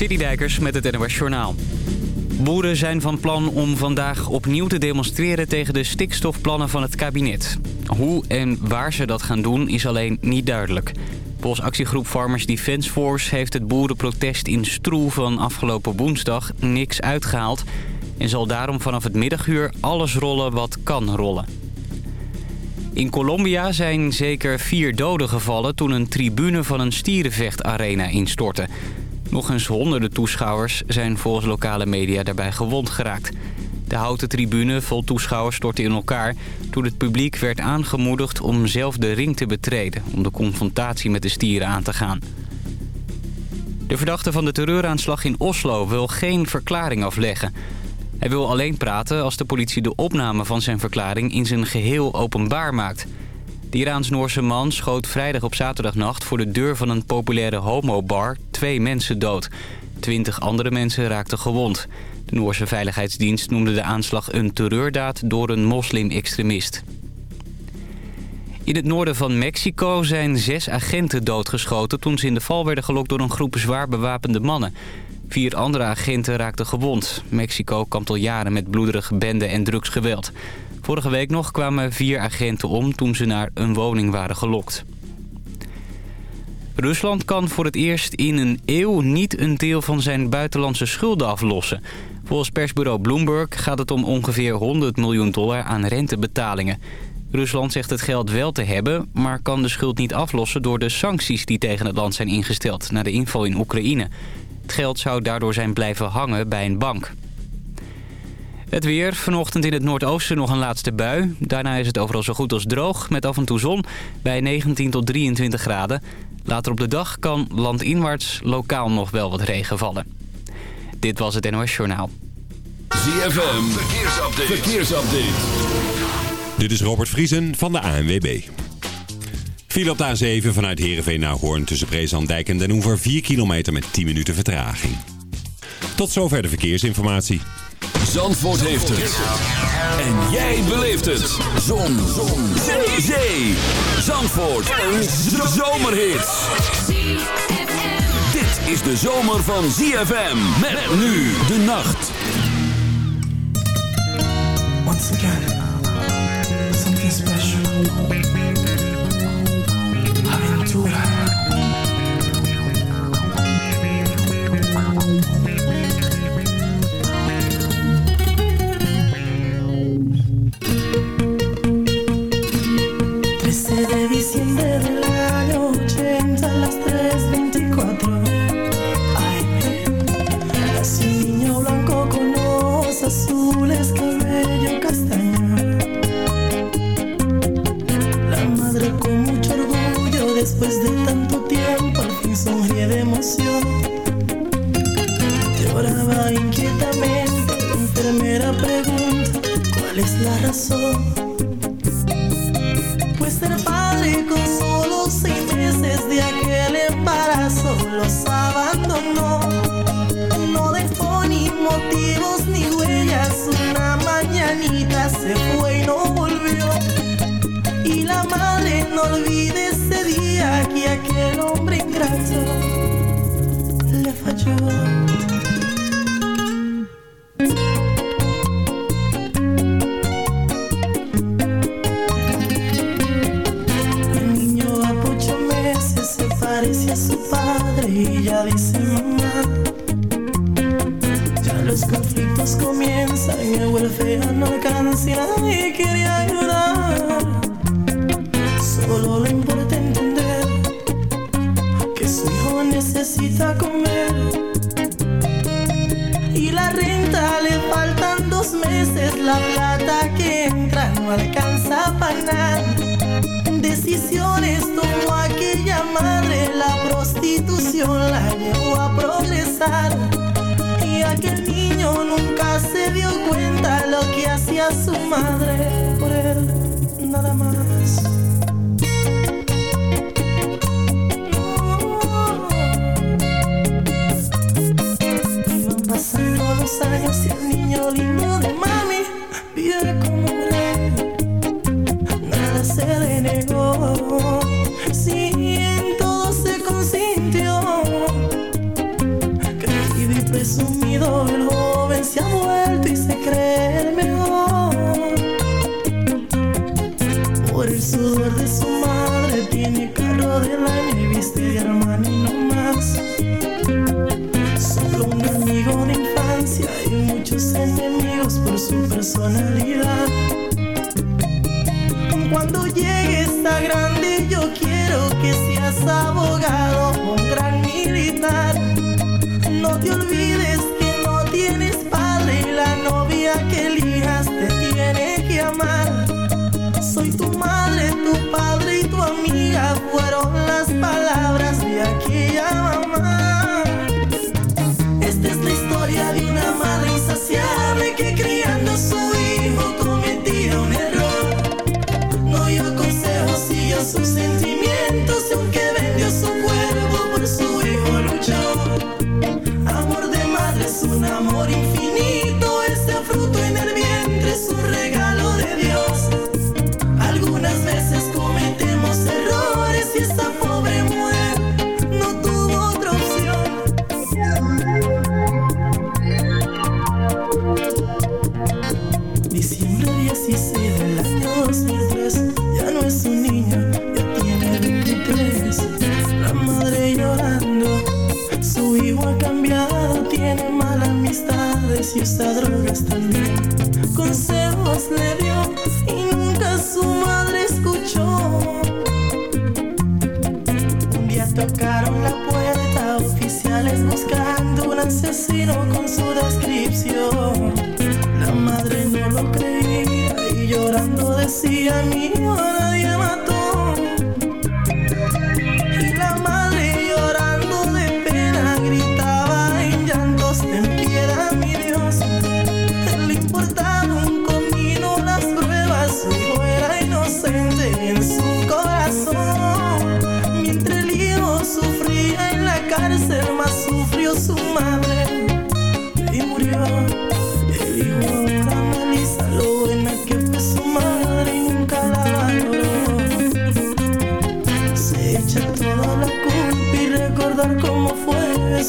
Citydijkers met het NOS Journaal. Boeren zijn van plan om vandaag opnieuw te demonstreren tegen de stikstofplannen van het kabinet. Hoe en waar ze dat gaan doen is alleen niet duidelijk. Volgens actiegroep Farmers Defence Force heeft het boerenprotest in Stroe van afgelopen woensdag niks uitgehaald... en zal daarom vanaf het middaguur alles rollen wat kan rollen. In Colombia zijn zeker vier doden gevallen toen een tribune van een stierenvechtarena instortte. Nog eens honderden toeschouwers zijn volgens lokale media daarbij gewond geraakt. De houten tribune vol toeschouwers stortte in elkaar... toen het publiek werd aangemoedigd om zelf de ring te betreden... om de confrontatie met de stieren aan te gaan. De verdachte van de terreuraanslag in Oslo wil geen verklaring afleggen. Hij wil alleen praten als de politie de opname van zijn verklaring... in zijn geheel openbaar maakt... De Iraans-Noorse man schoot vrijdag op zaterdagnacht voor de deur van een populaire homobar twee mensen dood. Twintig andere mensen raakten gewond. De Noorse Veiligheidsdienst noemde de aanslag een terreurdaad door een moslim-extremist. In het noorden van Mexico zijn zes agenten doodgeschoten... toen ze in de val werden gelokt door een groep zwaar bewapende mannen. Vier andere agenten raakten gewond. Mexico kampt al jaren met bloederige benden en drugsgeweld. Vorige week nog kwamen vier agenten om toen ze naar een woning waren gelokt. Rusland kan voor het eerst in een eeuw niet een deel van zijn buitenlandse schulden aflossen. Volgens persbureau Bloomberg gaat het om ongeveer 100 miljoen dollar aan rentebetalingen. Rusland zegt het geld wel te hebben, maar kan de schuld niet aflossen door de sancties die tegen het land zijn ingesteld na de inval in Oekraïne. Het geld zou daardoor zijn blijven hangen bij een bank. Het weer. Vanochtend in het noordoosten nog een laatste bui. Daarna is het overal zo goed als droog, met af en toe zon bij 19 tot 23 graden. Later op de dag kan landinwaarts lokaal nog wel wat regen vallen. Dit was het NOS Journaal. ZFM. Verkeersupdate. Verkeersupdate. Dit is Robert Vriesen van de ANWB. Viel op de A7 vanuit Heerenveen naar Hoorn tussen Breeslanddijk en Den Hoever 4 kilometer met 10 minuten vertraging. Tot zover de verkeersinformatie. Zandvoort heeft het. En jij beleeft het. Zon. Zon. Zee. Zee. Zandvoort. Een zomerhit. Dit is de zomer van ZFM. Met nu de nacht. Once again, something special. De es la razón pues ser padre con solo seis meses de aquel embarazo los abandonó. No dejó ni motivos ni huellas. Una mañanita se fue y no volvió. Y la madre no olvide ese día que aquel hombre ingrato le falló.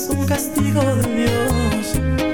Es un castigo de Dios.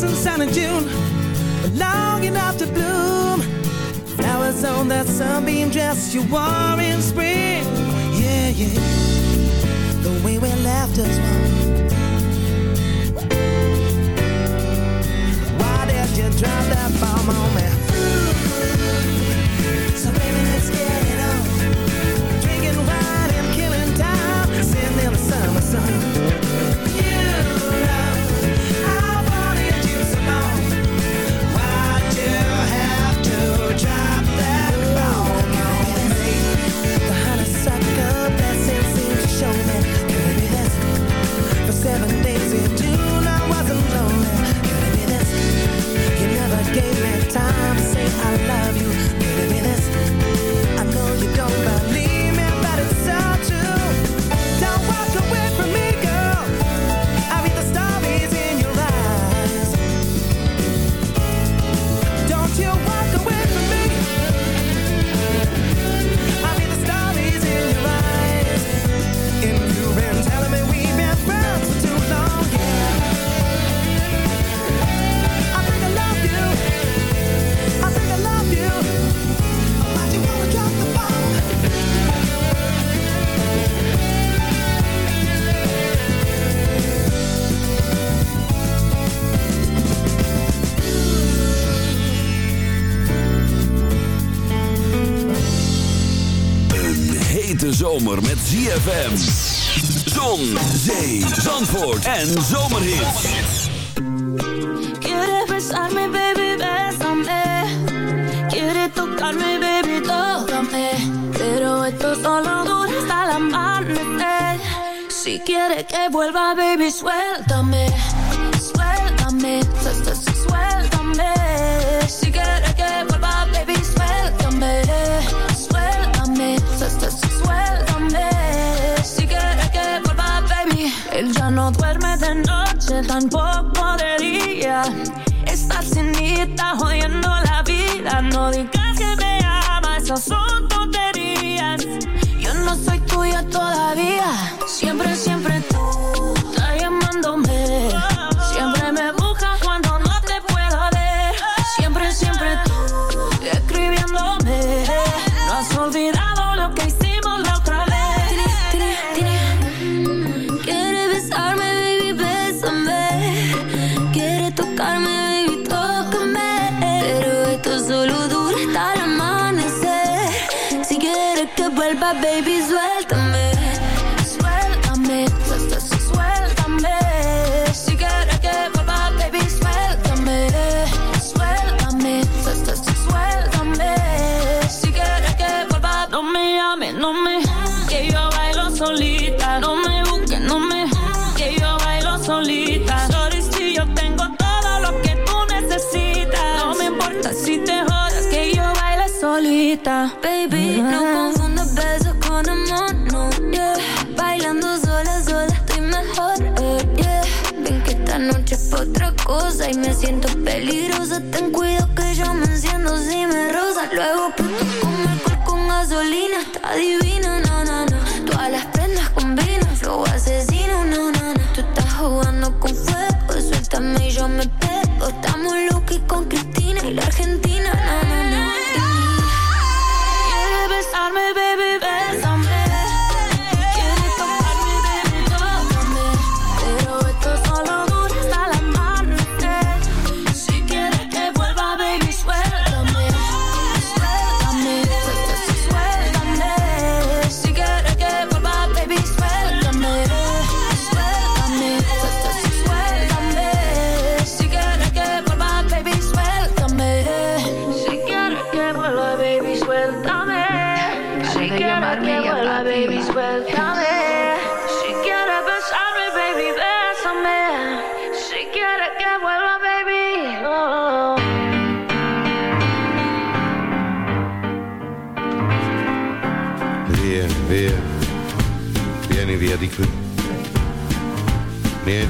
doesn't sound in June Long enough to bloom. Flowers on that sunbeam dress you wore in spring. Yeah, yeah. The way we left us one Why did you drop that bomb on me? So baby, let's get zomer met ZFM. Zon, zee, zandvoort en zomerhit. Quiere besarme, baby, bésame. Quiere tocarme, baby, tócame. Pero esto solo dura hasta la amanecer. Si quiere que vuelva, baby, suéltame. Tampoco de día. Mí, está jodiendo la vida. No digas que me ama, esas siento peligrosa. Ten cuidado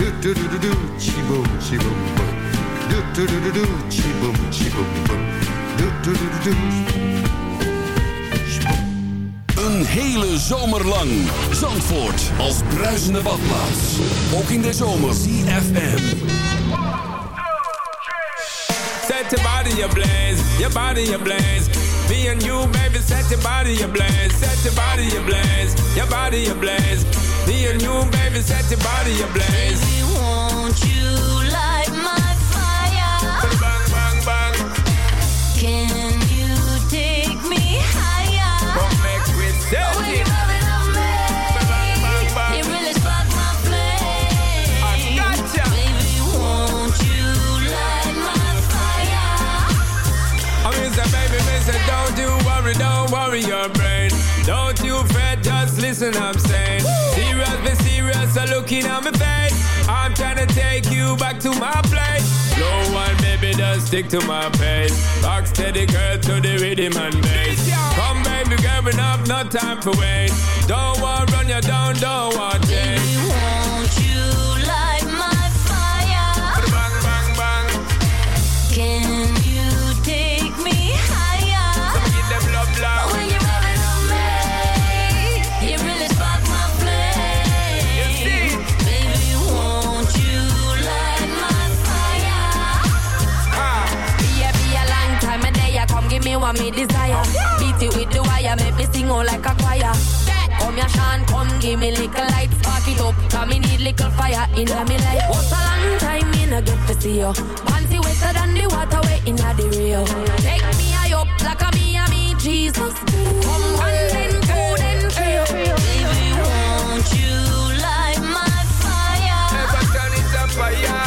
Do do do do do, chi boom, chi boom boom. Do do do do do, chi boom, chi boom boom. Do do do do do. Een hele zomer lang. Zandvoort als bruisende badplaats. Ook in de zomer. CFM. Set your body ablaze, your body ablaze. Me and you, baby, set your body ablaze, set your body ablaze, your body ablaze. Me and you, baby, set your body ablaze. Baby, won't you light my fire? Bang, bang, bang. Can you take me higher? Come back with selfie. Don't you worry, don't worry your brain. Don't you fret, just listen, I'm saying. Serious, so looking at me face. I'm trying to take you back to my place. No one, baby, just stick to my pace. Rock steady, girl, to the rhythm and bass. Come, baby, girl, enough, no time for wait. Don't want run you down, don't want change. Are me desire. Beat it with the wire, make me sing all like a choir. Come here, Sean, come give me little light, spark it up. Cause me need little fire in me life. What's a long time me no get to see you? Panty wetter than the water way in the Rio. Take me high up like a me and me Jesus. Come one then two then three. Baby, won't you light my fire? Never turn it up fire.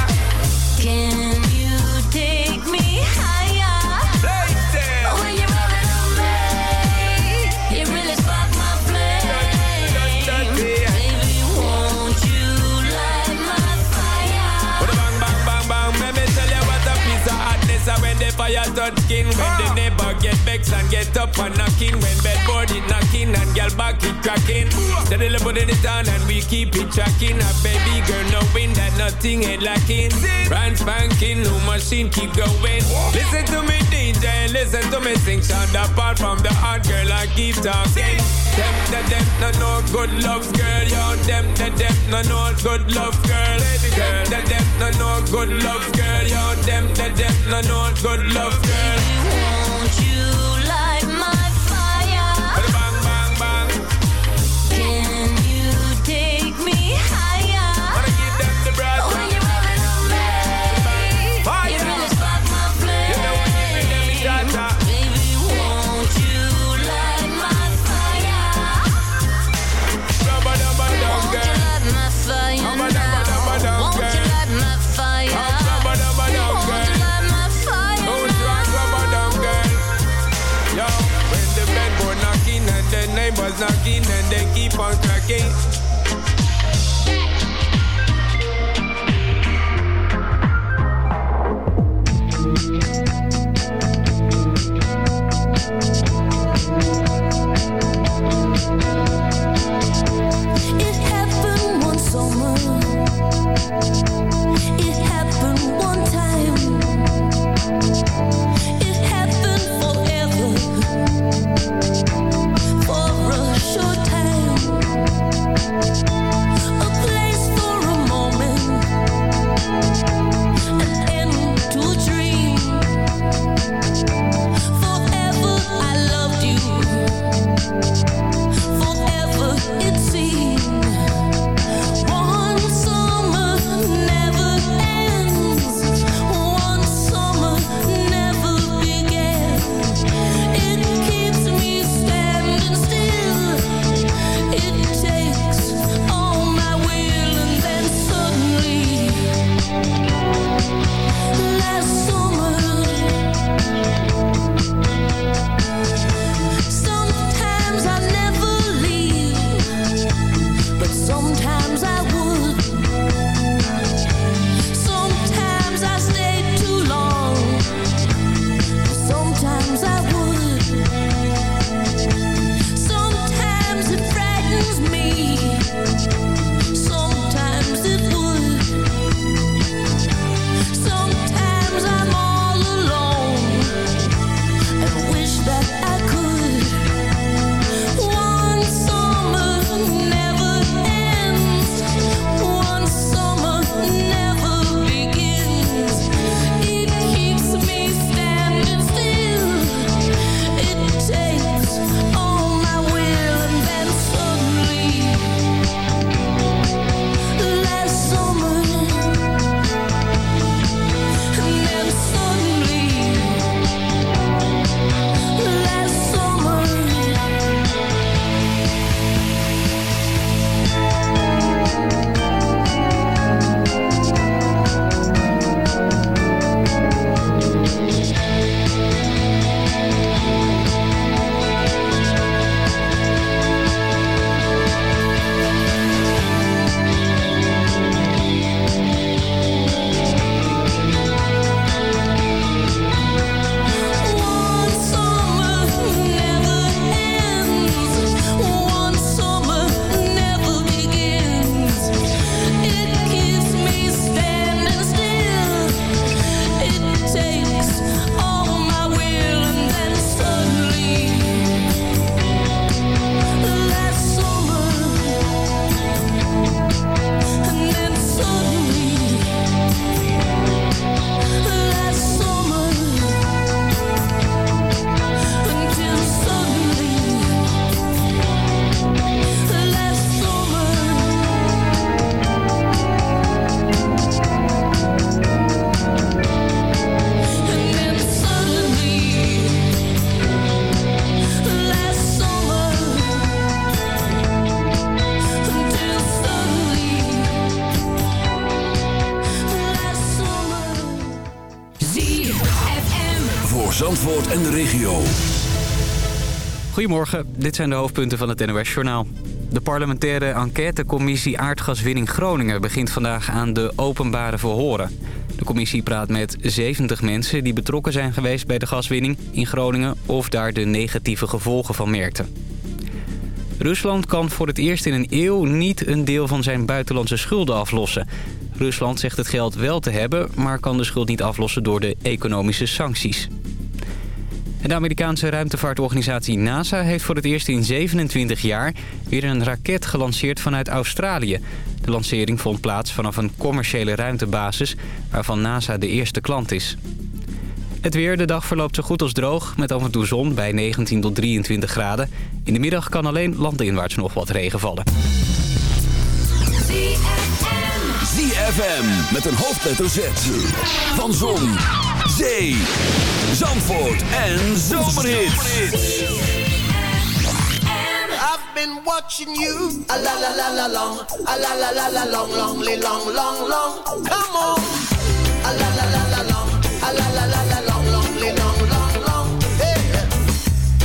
Leviathan skin. When the ah. name get vexed and get up and knocking, when bedboard it knocking and girl back it cracking. Steadily putting it on and we keep it tracking. A baby girl knowing that nothing ain't lacking. Brand spanking, new machine keep going. Listen to me DJ, listen to me sing. Sound apart from the hard girl, I keep talking. Them, them, them, no, no good love girl, yo. Them, them, them, no, no good love girl. Girl, them, them, no, no good love girl, yo. Them, them, them, no, no good love girl. Won't you knocking and they keep on cracking. Goedemorgen, dit zijn de hoofdpunten van het NOS-journaal. De parlementaire enquêtecommissie Aardgaswinning Groningen begint vandaag aan de openbare verhoren. De commissie praat met 70 mensen die betrokken zijn geweest bij de gaswinning in Groningen... of daar de negatieve gevolgen van merkten. Rusland kan voor het eerst in een eeuw niet een deel van zijn buitenlandse schulden aflossen. Rusland zegt het geld wel te hebben, maar kan de schuld niet aflossen door de economische sancties. De Amerikaanse ruimtevaartorganisatie NASA heeft voor het eerst in 27 jaar weer een raket gelanceerd vanuit Australië. De lancering vond plaats vanaf een commerciële ruimtebasis waarvan NASA de eerste klant is. Het weer, de dag verloopt zo goed als droog, met af en toe zon bij 19 tot 23 graden. In de middag kan alleen landinwaarts nog wat regen vallen. ZFM met een hoofdletter Z van zon, Zee, Zandvoort en Zomerhits. I've been watching you, a la la la la long, a la la la la long, long, long, long, long, come on. A la la la la long, a la la la la long, long, long, long, long, hey.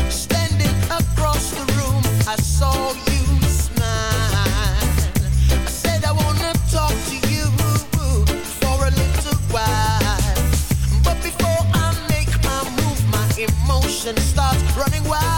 Standing across the room, I saw you. and starts running wild.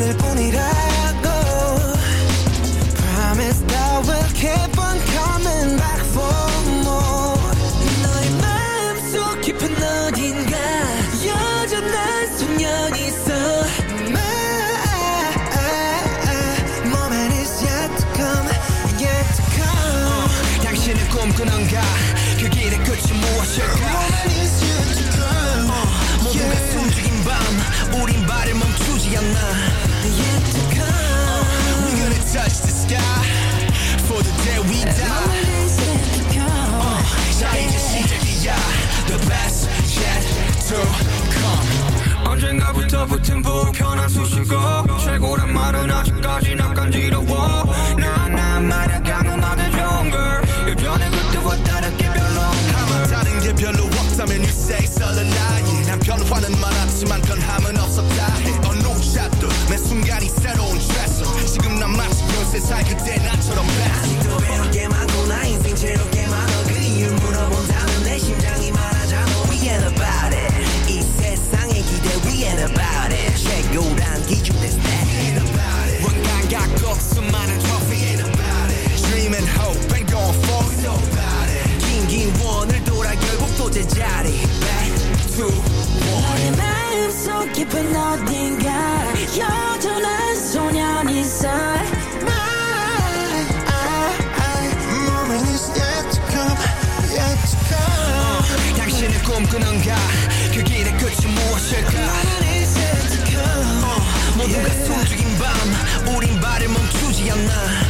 te poner 누구는가? 그 길의 끝이 무엇일까? uh, 모두가 yeah. 숨죽인 밤 우린 발을 멈추지 않아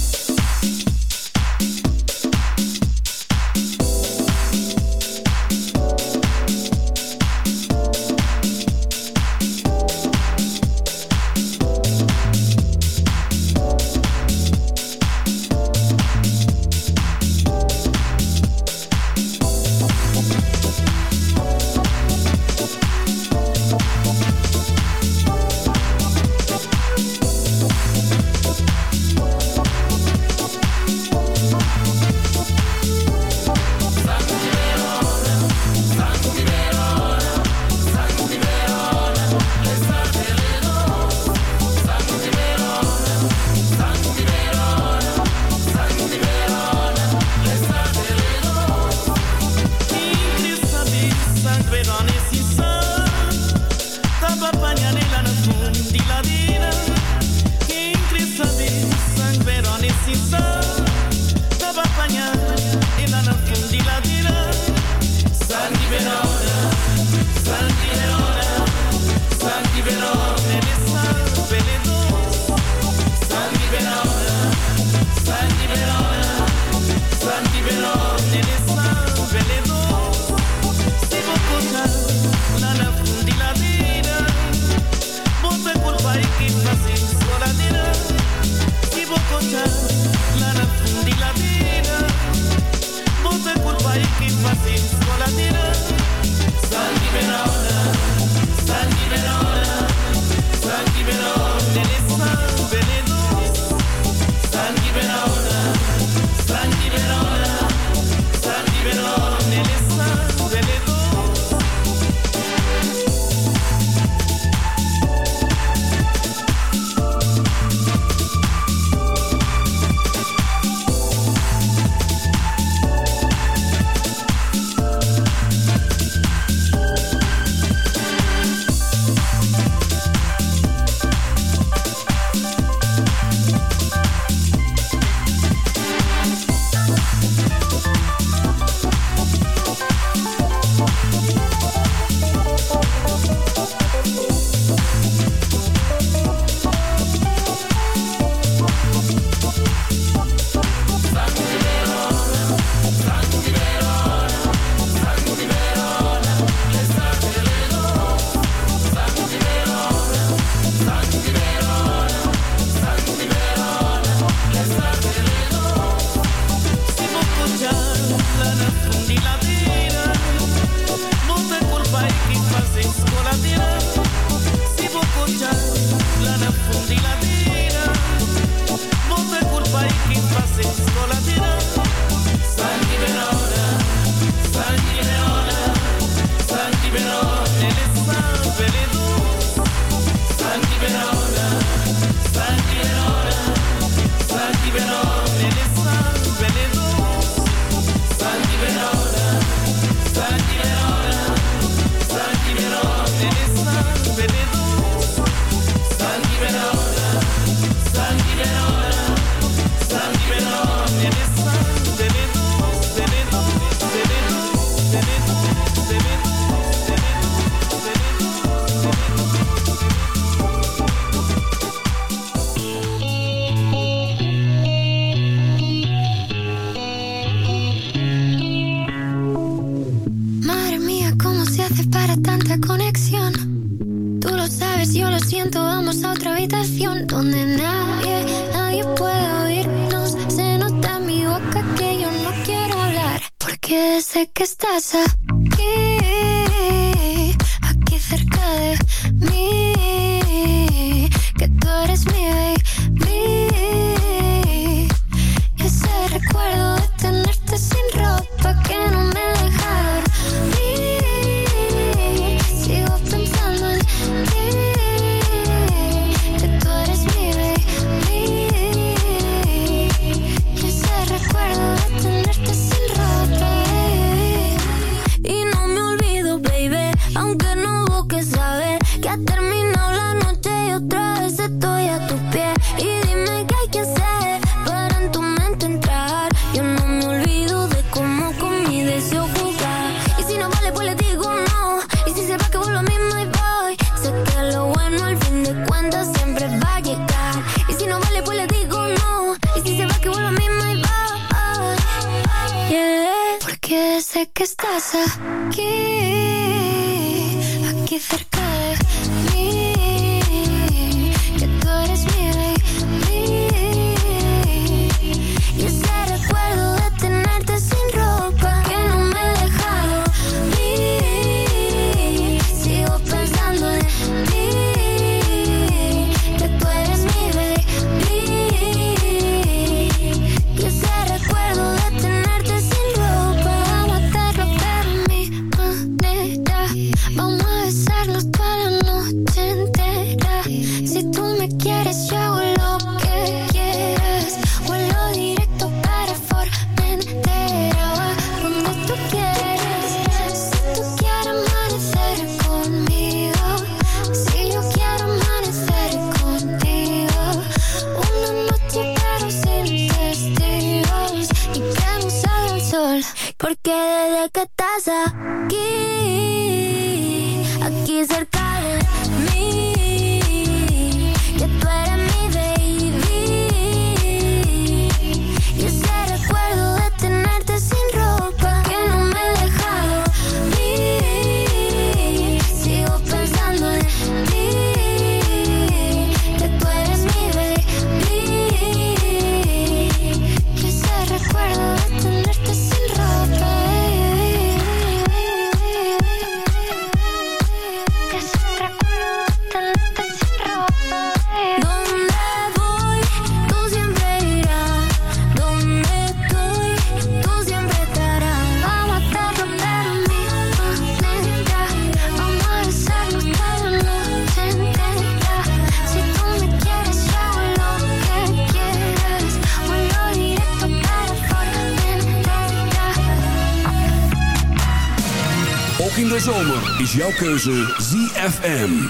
Jouw keuze ZFM.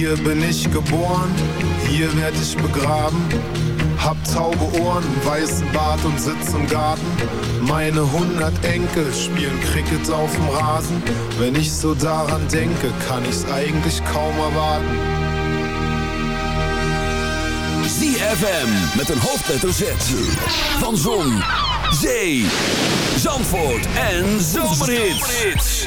Hier bin ich geboren, hier werd ich begraben. Hab taube Ohren, weißen Bart und sitz im Garten. Meine hundert Enkel spielen Cricket auf dem Rasen. Wenn ich so daran denke, kann ich's eigentlich kaum erwarten. ZFM met een hoofdletter Z. Van Zon, Zee, Zandvoort en Zomerhits.